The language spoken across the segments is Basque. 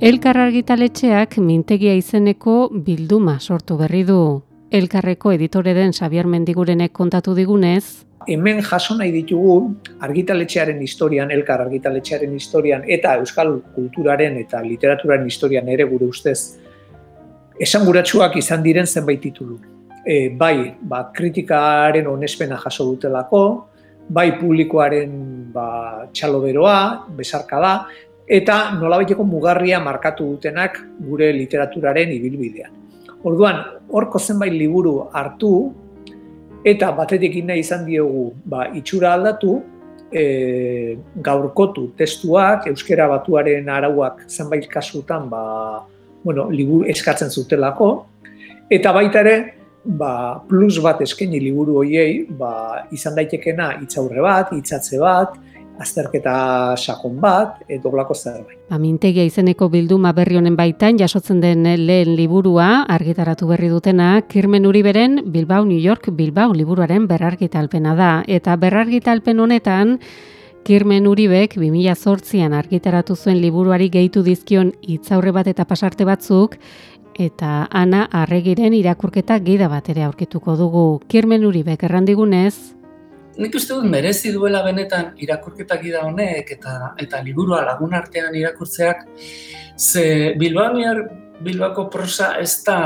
Elkar argitaletxeak mintegia izeneko bilduma sortu berri du. Elkarreko editore den Xabier Mendigurenek kontatu digunez, hemen jaso nahi ditugu argitaletxearen historian, elkar argitaletxearen historian eta euskal kulturaren eta literaturaren historian ere gure ustez esanguratsuak izan diren zenbait titulu. E, bai, ba, kritikaren onespena jaso dutelako, bai publikoaren ba, txaloberoa, besarka da, eta nolabaiteko mugarria markatu dutenak gure literaturaren ibilbidean. Orduan, horko zenbait liburu hartu, eta batetik nahi izan diogu ba, itxura aldatu, e, gaurkotu testuak, euskera batuaren arauak zenbait kasutan ba, bueno, liburu eskatzen zutelako, eta baita ere, ba, plus bat eskaini liburu hoiei, ba, izan daitekena hitzaurre bat, hitzatze bat, azterketa sakon bat, edo blako zerbait. Ba, mintegia izeneko bilduma berri honen baitan, jasotzen den lehen liburua, argitaratu berri dutena, Kirmen Uriberen Bilbao, New York, Bilbao liburuaren berargitalpena da. Eta berargitalpen honetan, Kirmen Uribek 2008an argitaratu zuen liburuari gehitu dizkion hitzaurre bat eta pasarte batzuk, eta Ana Arregiren irakurketa gida bat ere aurkituko dugu. Kirmen Uribek errandigunez, nik uste dut merezi duela benetan irakurketak ida honek eta eta liburua lagun artean irakurtzeak ze Bilbaoniar Bilbako prosa ez da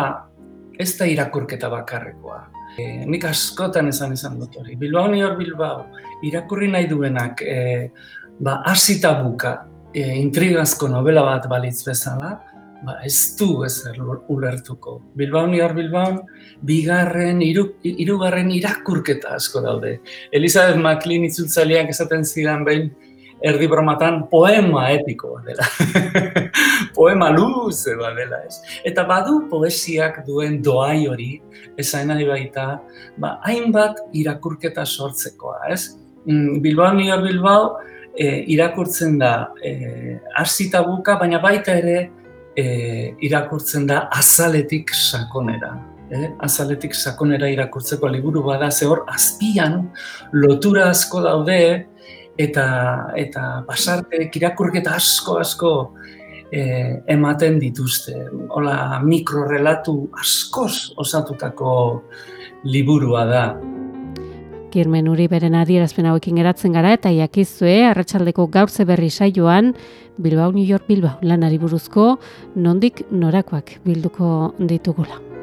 ez da irakurketa bakarrekoa. E, nik askotan esan izan dut hori. Bilbaoniar Bilbao irakurri nahi duenak e, ba, asita buka e, intrigazko novela bat balitz bezala, ba, ez du ez ulertuko. Bilbao ni hor Bilbao, bigarren, iru, irugarren irakurketa asko daude. Elizabeth McLean itzultzaileak esaten zidan behin, erdi bromatan poema epiko dela. poema luze bat dela ez. Eta badu poesiak duen doai hori, esan nahi baita, ba, hainbat irakurketa sortzekoa, ez? Mm, Bilbao ni Bilbao, e, irakurtzen da e, buka, baina baita ere e, irakurtzen da azaletik sakonera. E, azaletik sakonera irakurtzeko liburu bada, ze hor azpian lotura asko daude eta eta pasarte irakurketa asko asko e, ematen dituzte. Hola mikrorelatu askoz osatutako liburua da. Kirmen uri beren adierazpen hauekin geratzen gara eta jakizue arratsaldeko gaurze berri saioan Bilbao New York Bilbao lanari buruzko nondik norakoak bilduko ditugula.